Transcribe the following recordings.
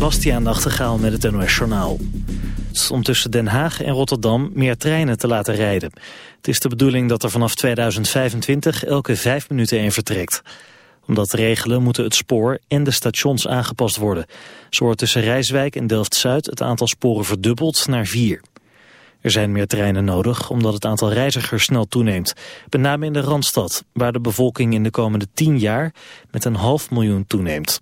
Bastiaan Nachtegaal met het NOS Journaal. Om tussen Den Haag en Rotterdam meer treinen te laten rijden. Het is de bedoeling dat er vanaf 2025 elke vijf minuten één vertrekt. Om dat te regelen moeten het spoor en de stations aangepast worden. Zo wordt tussen Rijswijk en Delft-Zuid het aantal sporen verdubbeld naar vier. Er zijn meer treinen nodig omdat het aantal reizigers snel toeneemt. Met name in de Randstad, waar de bevolking in de komende tien jaar met een half miljoen toeneemt.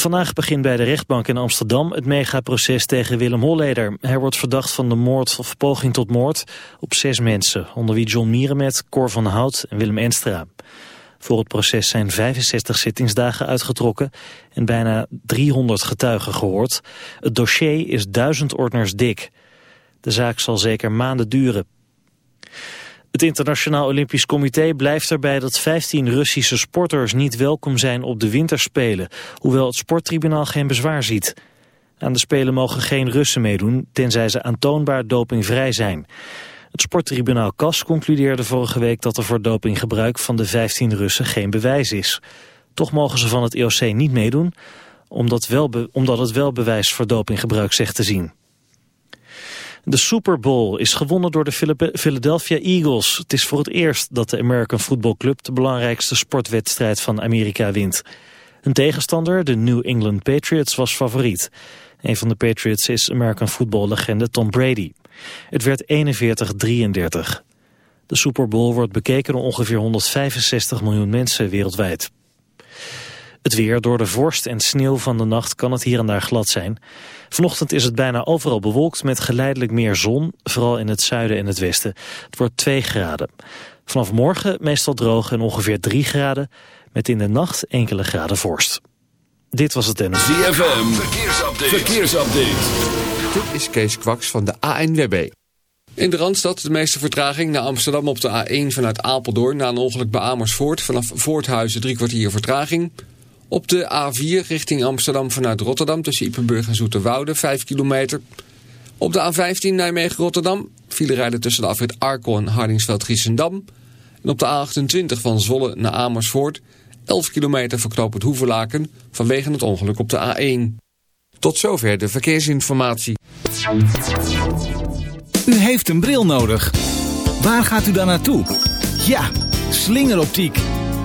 Vandaag begint bij de rechtbank in Amsterdam het megaproces tegen Willem Holleder. Hij wordt verdacht van de moord of poging tot moord op zes mensen, onder wie John Mierenmet, Cor van Hout en Willem Enstra. Voor het proces zijn 65 zittingsdagen uitgetrokken en bijna 300 getuigen gehoord. Het dossier is duizend ordners dik. De zaak zal zeker maanden duren. Het Internationaal Olympisch Comité blijft erbij dat 15 Russische sporters niet welkom zijn op de winterspelen, hoewel het sporttribunaal geen bezwaar ziet. Aan de Spelen mogen geen Russen meedoen, tenzij ze aantoonbaar dopingvrij zijn. Het sporttribunaal CAS concludeerde vorige week dat er voor dopinggebruik van de 15 Russen geen bewijs is. Toch mogen ze van het IOC niet meedoen, omdat, wel omdat het wel bewijs voor dopinggebruik zegt te zien. De Super Bowl is gewonnen door de Philadelphia Eagles. Het is voor het eerst dat de American Football Club de belangrijkste sportwedstrijd van Amerika wint. Hun tegenstander, de New England Patriots, was favoriet. Een van de Patriots is American football-legende Tom Brady. Het werd 41-33. De Super Bowl wordt bekeken door ongeveer 165 miljoen mensen wereldwijd. Het weer, door de vorst en sneeuw van de nacht kan het hier en daar glad zijn. Vanochtend is het bijna overal bewolkt met geleidelijk meer zon, vooral in het zuiden en het westen. Het wordt 2 graden. Vanaf morgen meestal droog en ongeveer 3 graden, met in de nacht enkele graden vorst. Dit was het NS. ZFM, verkeersupdate. verkeersupdate. Dit is Kees Kwaks van de ANWB. In de Randstad de meeste vertraging naar Amsterdam op de A1 vanuit Apeldoorn... na een ongeluk bij Amersfoort. Vanaf Voorthuizen drie kwartier vertraging... Op de A4 richting Amsterdam vanuit Rotterdam tussen Ippenburg en Zoeterwoude 5 kilometer. Op de A15 Nijmegen-Rotterdam file rijden tussen de afrit Arkel en Hardingsveld-Giessendam. En op de A28 van Zwolle naar Amersfoort 11 kilometer verknopend Hoevelaken vanwege het ongeluk op de A1. Tot zover de verkeersinformatie. U heeft een bril nodig. Waar gaat u dan naartoe? Ja, slingeroptiek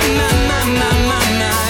My, my, my, my, my,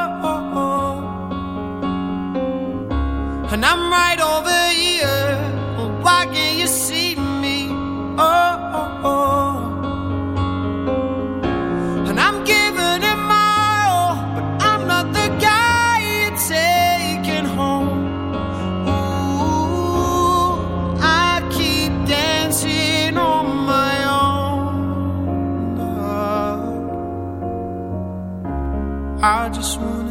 and I'm right over here. Well, why can't you see me? Oh, oh, oh. and I'm giving it my all, but I'm not the guy you're taking home. Ooh, I keep dancing on my own. Oh, I just wanna.